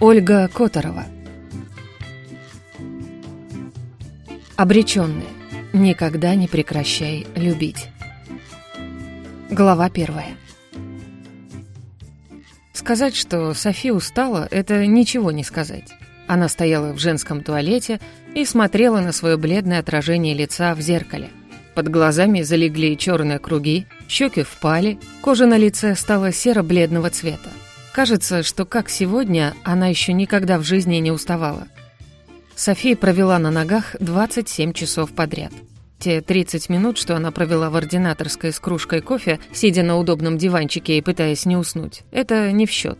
Ольга Которова Обречённые. Никогда не прекращай любить. Глава первая. Сказать, что Софи устала, это ничего не сказать. Она стояла в женском туалете и смотрела на свое бледное отражение лица в зеркале. Под глазами залегли черные круги, щеки впали, кожа на лице стала серо-бледного цвета. Кажется, что как сегодня она еще никогда в жизни не уставала. София провела на ногах 27 часов подряд. Те 30 минут, что она провела в ординаторской с кружкой кофе, сидя на удобном диванчике и пытаясь не уснуть, это не в счет.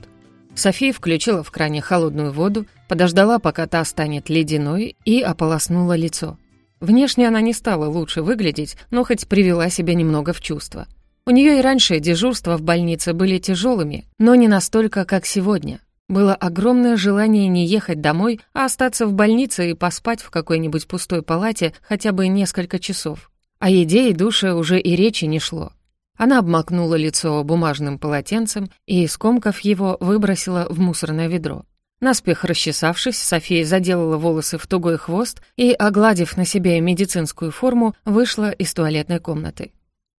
София включила в кране холодную воду, подождала, пока та станет ледяной, и ополоснула лицо. Внешне она не стала лучше выглядеть, но хоть привела себя немного в чувство. У нее и раньше дежурства в больнице были тяжелыми, но не настолько, как сегодня. Было огромное желание не ехать домой, а остаться в больнице и поспать в какой-нибудь пустой палате хотя бы несколько часов. О еде и душе уже и речи не шло. Она обмакнула лицо бумажным полотенцем и, скомкав его, выбросила в мусорное ведро. Наспех расчесавшись, София заделала волосы в тугой хвост и, огладив на себе медицинскую форму, вышла из туалетной комнаты.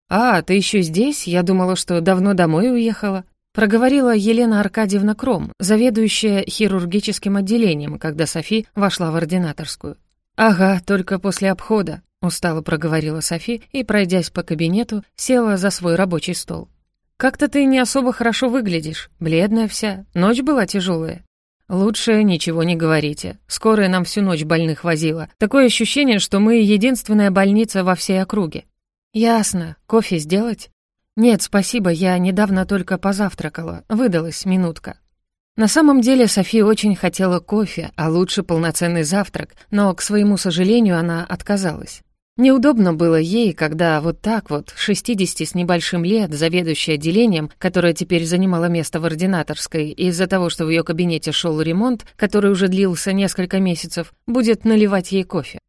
«А, ты еще здесь? Я думала, что давно домой уехала», проговорила Елена Аркадьевна Кром, заведующая хирургическим отделением, когда Софи вошла в ординаторскую. «Ага, только после обхода», — устало проговорила Софи и, пройдясь по кабинету, села за свой рабочий стол. «Как-то ты не особо хорошо выглядишь, бледная вся, ночь была тяжелая. «Лучше ничего не говорите. Скорая нам всю ночь больных возила. Такое ощущение, что мы единственная больница во всей округе». «Ясно. Кофе сделать?» «Нет, спасибо, я недавно только позавтракала. Выдалась минутка». На самом деле София очень хотела кофе, а лучше полноценный завтрак, но, к своему сожалению, она отказалась. Неудобно было ей, когда вот так вот, 60 с небольшим лет, заведующая отделением, которое теперь занимало место в ординаторской, из-за того, что в ее кабинете шел ремонт, который уже длился несколько месяцев, будет наливать ей кофе.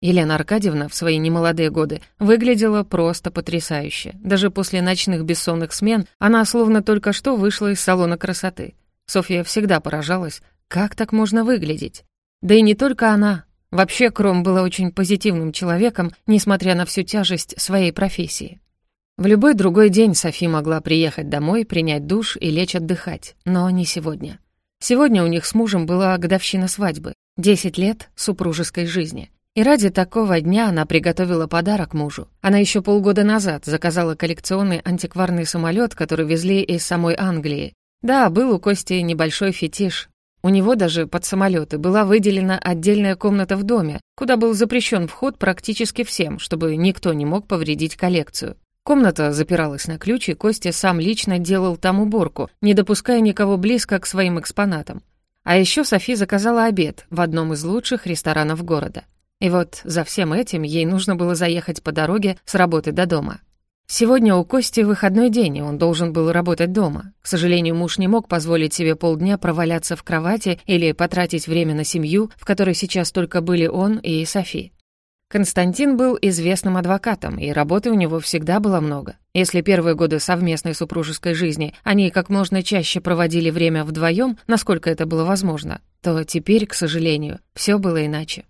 Елена Аркадьевна в свои немолодые годы выглядела просто потрясающе. Даже после ночных бессонных смен она словно только что вышла из салона красоты. Софья всегда поражалась, как так можно выглядеть. Да и не только она, Вообще, Кром была очень позитивным человеком, несмотря на всю тяжесть своей профессии. В любой другой день Софи могла приехать домой, принять душ и лечь отдыхать, но не сегодня. Сегодня у них с мужем была годовщина свадьбы, 10 лет супружеской жизни. И ради такого дня она приготовила подарок мужу. Она еще полгода назад заказала коллекционный антикварный самолет, который везли из самой Англии. Да, был у Кости небольшой фетиш, у него даже под самолеты была выделена отдельная комната в доме, куда был запрещен вход практически всем, чтобы никто не мог повредить коллекцию. Комната запиралась на ключ, и Костя сам лично делал там уборку, не допуская никого близко к своим экспонатам. А еще Софи заказала обед в одном из лучших ресторанов города. И вот за всем этим ей нужно было заехать по дороге с работы до дома. Сегодня у Кости выходной день, и он должен был работать дома. К сожалению, муж не мог позволить себе полдня проваляться в кровати или потратить время на семью, в которой сейчас только были он и Софи. Константин был известным адвокатом, и работы у него всегда было много. Если первые годы совместной супружеской жизни они как можно чаще проводили время вдвоем, насколько это было возможно, то теперь, к сожалению, все было иначе.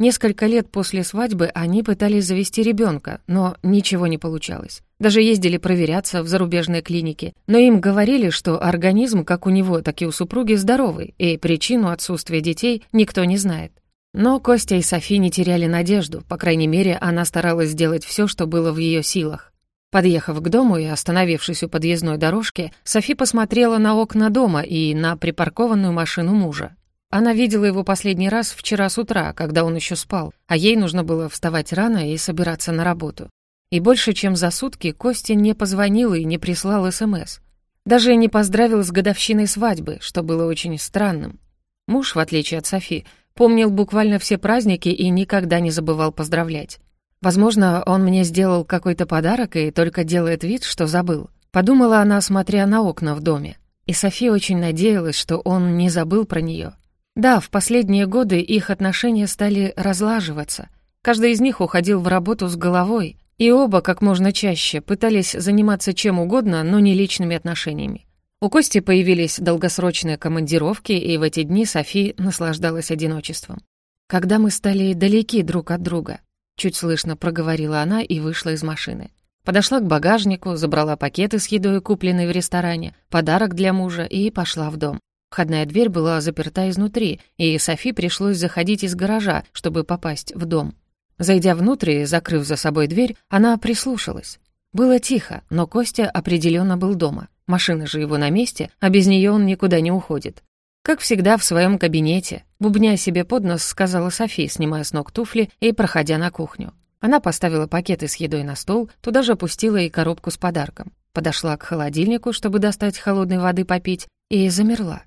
Несколько лет после свадьбы они пытались завести ребенка, но ничего не получалось. Даже ездили проверяться в зарубежные клиники, но им говорили, что организм как у него, так и у супруги здоровый, и причину отсутствия детей никто не знает. Но Костя и Софи не теряли надежду, по крайней мере, она старалась сделать все, что было в ее силах. Подъехав к дому и остановившись у подъездной дорожки, Софи посмотрела на окна дома и на припаркованную машину мужа. Она видела его последний раз вчера с утра, когда он еще спал, а ей нужно было вставать рано и собираться на работу. И больше чем за сутки Костя не позвонил и не прислал СМС. Даже не поздравил с годовщиной свадьбы, что было очень странным. Муж, в отличие от Софи, помнил буквально все праздники и никогда не забывал поздравлять. Возможно, он мне сделал какой-то подарок и только делает вид, что забыл. Подумала она, смотря на окна в доме. И София очень надеялась, что он не забыл про нее. Да, в последние годы их отношения стали разлаживаться. Каждый из них уходил в работу с головой, и оба как можно чаще пытались заниматься чем угодно, но не личными отношениями. У Кости появились долгосрочные командировки, и в эти дни Софи наслаждалась одиночеством. «Когда мы стали далеки друг от друга», — чуть слышно проговорила она и вышла из машины. Подошла к багажнику, забрала пакеты с едой, купленной в ресторане, подарок для мужа и пошла в дом. Входная дверь была заперта изнутри, и Софи пришлось заходить из гаража, чтобы попасть в дом. Зайдя внутрь и закрыв за собой дверь, она прислушалась. Было тихо, но Костя определенно был дома. Машина же его на месте, а без нее он никуда не уходит. Как всегда, в своем кабинете, бубня себе под нос, сказала Софи, снимая с ног туфли и проходя на кухню. Она поставила пакеты с едой на стол, туда же опустила и коробку с подарком. Подошла к холодильнику, чтобы достать холодной воды попить, и замерла.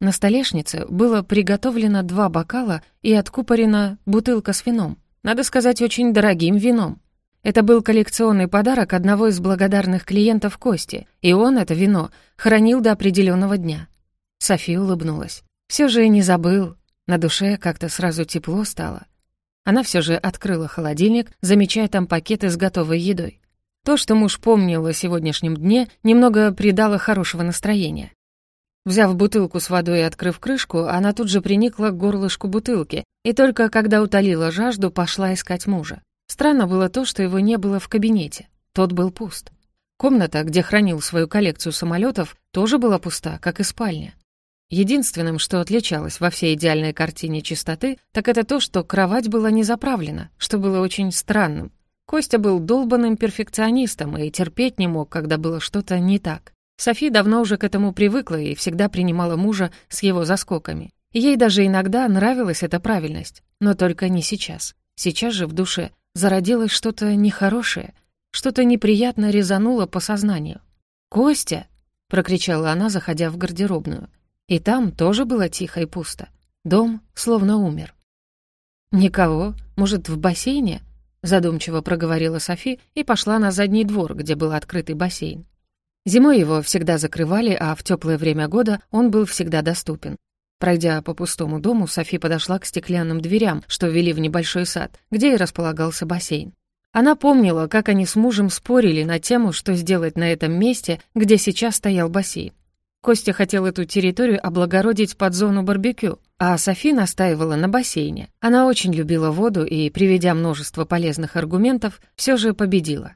На столешнице было приготовлено два бокала и откупорена бутылка с вином. Надо сказать, очень дорогим вином. Это был коллекционный подарок одного из благодарных клиентов Кости, и он это вино хранил до определенного дня. София улыбнулась. Все же не забыл. На душе как-то сразу тепло стало. Она все же открыла холодильник, замечая там пакеты с готовой едой. То, что муж помнил о сегодняшнем дне, немного придало хорошего настроения. Взяв бутылку с водой и открыв крышку, она тут же приникла к горлышку бутылки, и только когда утолила жажду, пошла искать мужа. Странно было то, что его не было в кабинете. Тот был пуст. Комната, где хранил свою коллекцию самолетов, тоже была пуста, как и спальня. Единственным, что отличалось во всей идеальной картине чистоты, так это то, что кровать была не заправлена, что было очень странным. Костя был долбанным перфекционистом и терпеть не мог, когда было что-то не так. Софи давно уже к этому привыкла и всегда принимала мужа с его заскоками. Ей даже иногда нравилась эта правильность, но только не сейчас. Сейчас же в душе зародилось что-то нехорошее, что-то неприятно резануло по сознанию. «Костя!» — прокричала она, заходя в гардеробную. И там тоже было тихо и пусто. Дом словно умер. «Никого? Может, в бассейне?» — задумчиво проговорила Софи и пошла на задний двор, где был открытый бассейн. Зимой его всегда закрывали, а в теплое время года он был всегда доступен. Пройдя по пустому дому, Софи подошла к стеклянным дверям, что вели в небольшой сад, где и располагался бассейн. Она помнила, как они с мужем спорили на тему, что сделать на этом месте, где сейчас стоял бассейн. Костя хотел эту территорию облагородить под зону барбекю, а Софи настаивала на бассейне. Она очень любила воду и, приведя множество полезных аргументов, все же победила.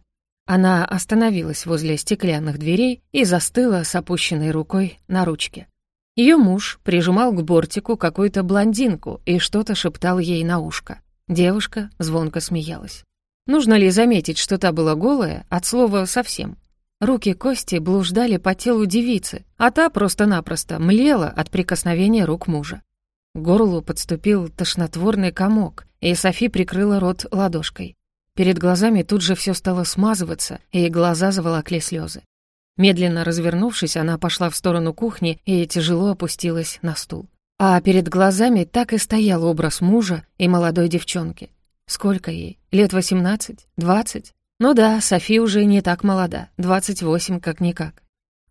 Она остановилась возле стеклянных дверей и застыла с опущенной рукой на ручке. Ее муж прижимал к бортику какую-то блондинку и что-то шептал ей на ушко. Девушка звонко смеялась. Нужно ли заметить, что та была голая, от слова «совсем»? Руки Кости блуждали по телу девицы, а та просто-напросто млела от прикосновения рук мужа. К горлу подступил тошнотворный комок, и Софи прикрыла рот ладошкой. Перед глазами тут же все стало смазываться, и глаза заволокли слезы. Медленно развернувшись, она пошла в сторону кухни и тяжело опустилась на стул. А перед глазами так и стоял образ мужа и молодой девчонки. Сколько ей? Лет восемнадцать? Двадцать? Ну да, Софи уже не так молода, двадцать восемь как-никак.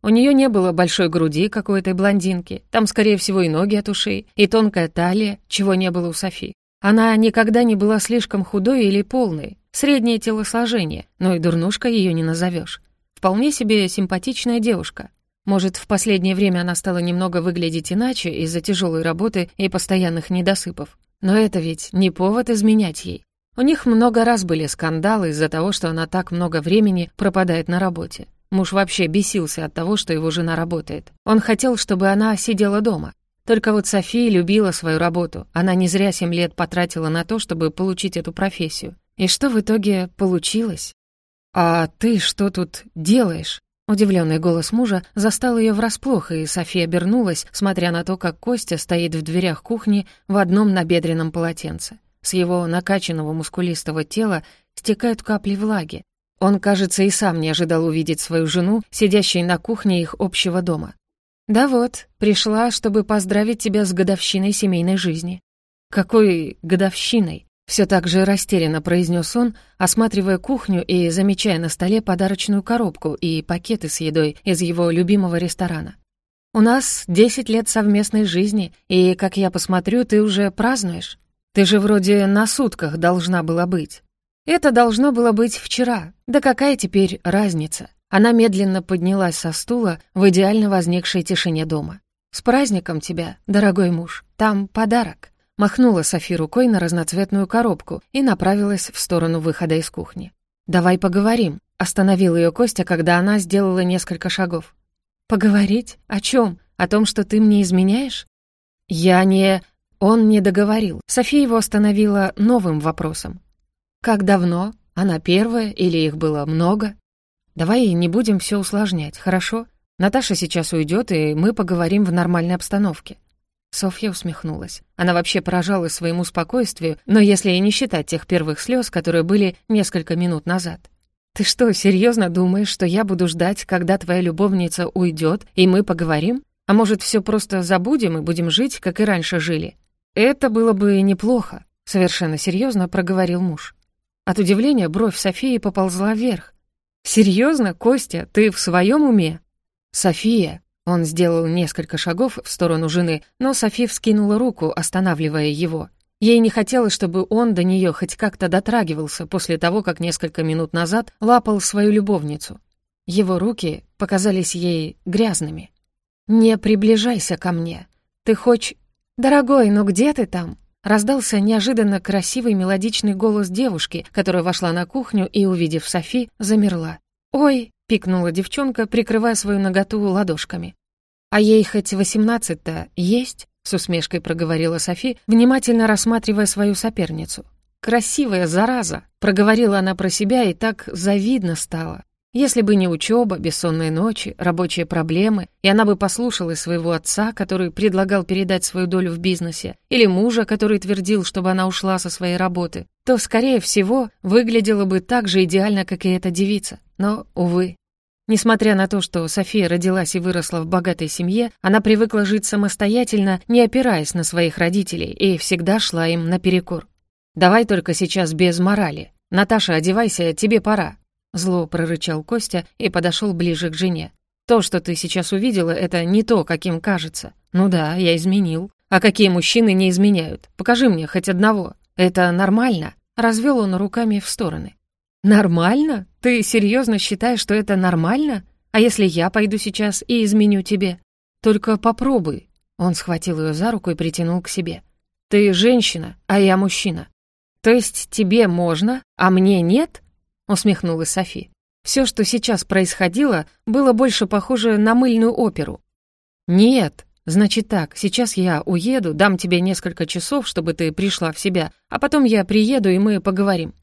У нее не было большой груди какой-то блондинки, там, скорее всего, и ноги от ушей, и тонкая талия, чего не было у Софи. Она никогда не была слишком худой или полной, Среднее телосложение, но и дурнушка ее не назовешь. Вполне себе симпатичная девушка. Может, в последнее время она стала немного выглядеть иначе из-за тяжелой работы и постоянных недосыпов. Но это ведь не повод изменять ей. У них много раз были скандалы из-за того, что она так много времени пропадает на работе. Муж вообще бесился от того, что его жена работает. Он хотел, чтобы она сидела дома. Только вот София любила свою работу. Она не зря семь лет потратила на то, чтобы получить эту профессию. И что в итоге получилось? «А ты что тут делаешь?» Удивленный голос мужа застал ее врасплох, и София обернулась, смотря на то, как Костя стоит в дверях кухни в одном набедренном полотенце. С его накачанного мускулистого тела стекают капли влаги. Он, кажется, и сам не ожидал увидеть свою жену, сидящей на кухне их общего дома. «Да вот, пришла, чтобы поздравить тебя с годовщиной семейной жизни». «Какой годовщиной?» Все так же растерянно произнес он, осматривая кухню и замечая на столе подарочную коробку и пакеты с едой из его любимого ресторана. «У нас десять лет совместной жизни, и, как я посмотрю, ты уже празднуешь. Ты же вроде на сутках должна была быть. Это должно было быть вчера. Да какая теперь разница? Она медленно поднялась со стула в идеально возникшей тишине дома. «С праздником тебя, дорогой муж! Там подарок!» Махнула Софи рукой на разноцветную коробку и направилась в сторону выхода из кухни. «Давай поговорим», — остановил ее Костя, когда она сделала несколько шагов. «Поговорить? О чем? О том, что ты мне изменяешь?» «Я не...» Он не договорил. София его остановила новым вопросом. «Как давно? Она первая или их было много?» «Давай не будем все усложнять, хорошо? Наташа сейчас уйдет, и мы поговорим в нормальной обстановке». Софья усмехнулась. Она вообще поражалась своему спокойствию, но если и не считать тех первых слез, которые были несколько минут назад. «Ты что, серьезно думаешь, что я буду ждать, когда твоя любовница уйдет, и мы поговорим? А может, все просто забудем и будем жить, как и раньше жили?» «Это было бы неплохо», — совершенно серьезно проговорил муж. От удивления бровь Софии поползла вверх. «Серьезно, Костя, ты в своем уме?» «София!» Он сделал несколько шагов в сторону жены, но София вскинула руку, останавливая его. Ей не хотелось, чтобы он до нее хоть как-то дотрагивался после того, как несколько минут назад лапал свою любовницу. Его руки показались ей грязными. «Не приближайся ко мне. Ты хочешь...» «Дорогой, ну где ты там?» Раздался неожиданно красивый мелодичный голос девушки, которая вошла на кухню и, увидев Софи, замерла. «Ой!» — пикнула девчонка, прикрывая свою ноготу ладошками. «А ей хоть восемнадцать-то есть?» — с усмешкой проговорила Софи, внимательно рассматривая свою соперницу. «Красивая зараза!» — проговорила она про себя, и так завидно стало. Если бы не учеба, бессонные ночи, рабочие проблемы, и она бы послушала своего отца, который предлагал передать свою долю в бизнесе, или мужа, который твердил, чтобы она ушла со своей работы, то, скорее всего, выглядела бы так же идеально, как и эта девица. Но, увы. Несмотря на то, что София родилась и выросла в богатой семье, она привыкла жить самостоятельно, не опираясь на своих родителей, и всегда шла им наперекор. «Давай только сейчас без морали. Наташа, одевайся, тебе пора. Зло прорычал Костя и подошел ближе к жене. «То, что ты сейчас увидела, это не то, каким кажется. Ну да, я изменил. А какие мужчины не изменяют? Покажи мне хоть одного. Это нормально?» Развел он руками в стороны. «Нормально? Ты серьезно считаешь, что это нормально? А если я пойду сейчас и изменю тебе? Только попробуй». Он схватил ее за руку и притянул к себе. «Ты женщина, а я мужчина. То есть тебе можно, а мне нет?» усмехнулась Софи. Все, что сейчас происходило, было больше похоже на мыльную оперу. «Нет, значит так, сейчас я уеду, дам тебе несколько часов, чтобы ты пришла в себя, а потом я приеду, и мы поговорим.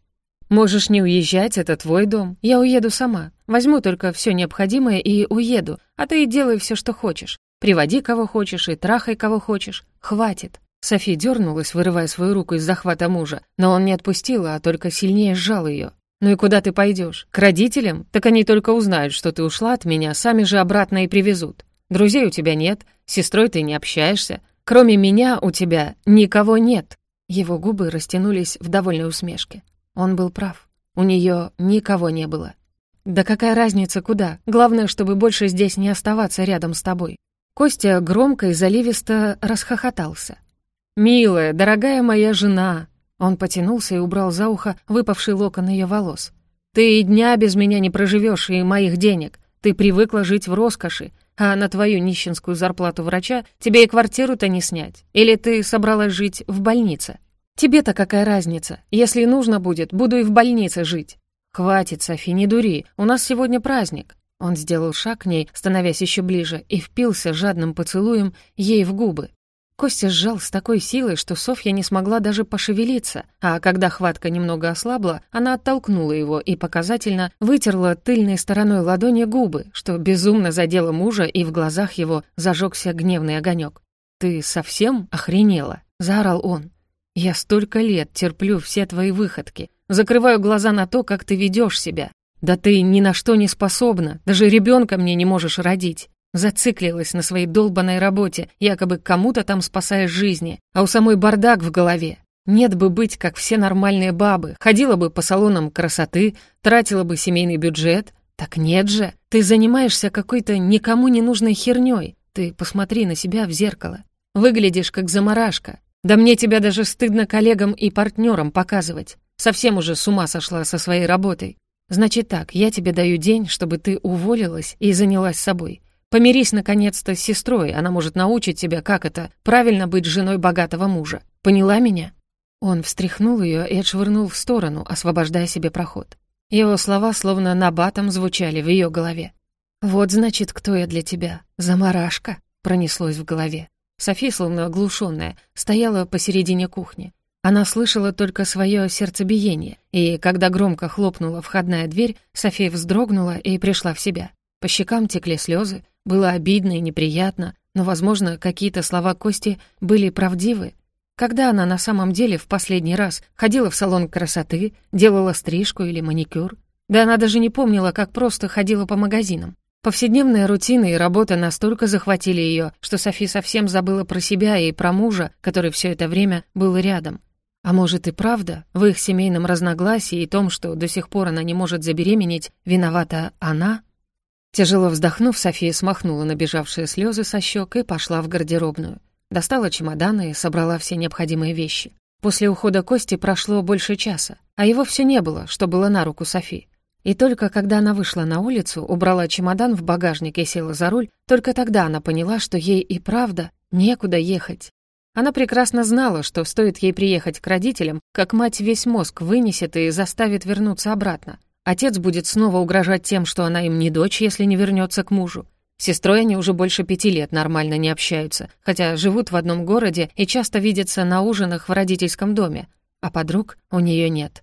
Можешь не уезжать, это твой дом, я уеду сама. Возьму только все необходимое и уеду, а ты делай все, что хочешь. Приводи кого хочешь и трахай кого хочешь. Хватит». Софи дернулась, вырывая свою руку из захвата мужа, но он не отпустил, а только сильнее сжал ее. «Ну и куда ты пойдешь? К родителям? Так они только узнают, что ты ушла от меня, сами же обратно и привезут. Друзей у тебя нет, с сестрой ты не общаешься. Кроме меня у тебя никого нет». Его губы растянулись в довольной усмешке. Он был прав. У нее никого не было. «Да какая разница куда? Главное, чтобы больше здесь не оставаться рядом с тобой». Костя громко и заливисто расхохотался. «Милая, дорогая моя жена, он потянулся и убрал за ухо выпавший локон ее волос. «Ты и дня без меня не проживешь и моих денег. Ты привыкла жить в роскоши, а на твою нищенскую зарплату врача тебе и квартиру-то не снять. Или ты собралась жить в больнице? Тебе-то какая разница? Если нужно будет, буду и в больнице жить». «Хватит, Софи, не дури, у нас сегодня праздник». Он сделал шаг к ней, становясь еще ближе, и впился жадным поцелуем ей в губы. Костя сжал с такой силой, что Софья не смогла даже пошевелиться, а когда хватка немного ослабла, она оттолкнула его и показательно вытерла тыльной стороной ладони губы, что безумно задело мужа, и в глазах его зажегся гневный огонек. «Ты совсем охренела?» — заорал он. «Я столько лет терплю все твои выходки, закрываю глаза на то, как ты ведешь себя. Да ты ни на что не способна, даже ребенка мне не можешь родить. Зациклилась на своей долбанной работе, якобы кому-то там спасая жизни, а у самой бардак в голове. Нет бы быть, как все нормальные бабы, ходила бы по салонам красоты, тратила бы семейный бюджет. Так нет же, ты занимаешься какой-то никому не нужной херней. Ты посмотри на себя в зеркало. Выглядишь как заморашка. Да мне тебя даже стыдно коллегам и партнерам показывать. Совсем уже с ума сошла со своей работой. Значит так, я тебе даю день, чтобы ты уволилась и занялась собой. Помирись, наконец-то, с сестрой, она может научить тебя, как это, правильно быть женой богатого мужа. Поняла меня?» Он встряхнул ее и отшвырнул в сторону, освобождая себе проход. Его слова словно набатом звучали в ее голове. «Вот, значит, кто я для тебя. Замарашка», — пронеслось в голове. Софи, словно оглушенная, стояла посередине кухни. Она слышала только свое сердцебиение, и когда громко хлопнула входная дверь, София вздрогнула и пришла в себя. По щекам текли слезы, было обидно и неприятно, но, возможно, какие-то слова Кости были правдивы. Когда она на самом деле в последний раз ходила в салон красоты, делала стрижку или маникюр? Да она даже не помнила, как просто ходила по магазинам. Повседневная рутина и работа настолько захватили ее, что Софи совсем забыла про себя и про мужа, который все это время был рядом. А может и правда, в их семейном разногласии и том, что до сих пор она не может забеременеть, виновата она? Тяжело вздохнув, София смахнула набежавшие слезы со щек и пошла в гардеробную. Достала чемоданы и собрала все необходимые вещи. После ухода Кости прошло больше часа, а его все не было, что было на руку Софи. И только когда она вышла на улицу, убрала чемодан в багажник и села за руль, только тогда она поняла, что ей и правда некуда ехать. Она прекрасно знала, что стоит ей приехать к родителям, как мать весь мозг вынесет и заставит вернуться обратно. Отец будет снова угрожать тем, что она им не дочь, если не вернется к мужу. С сестрой они уже больше пяти лет нормально не общаются, хотя живут в одном городе и часто видятся на ужинах в родительском доме, а подруг у нее нет.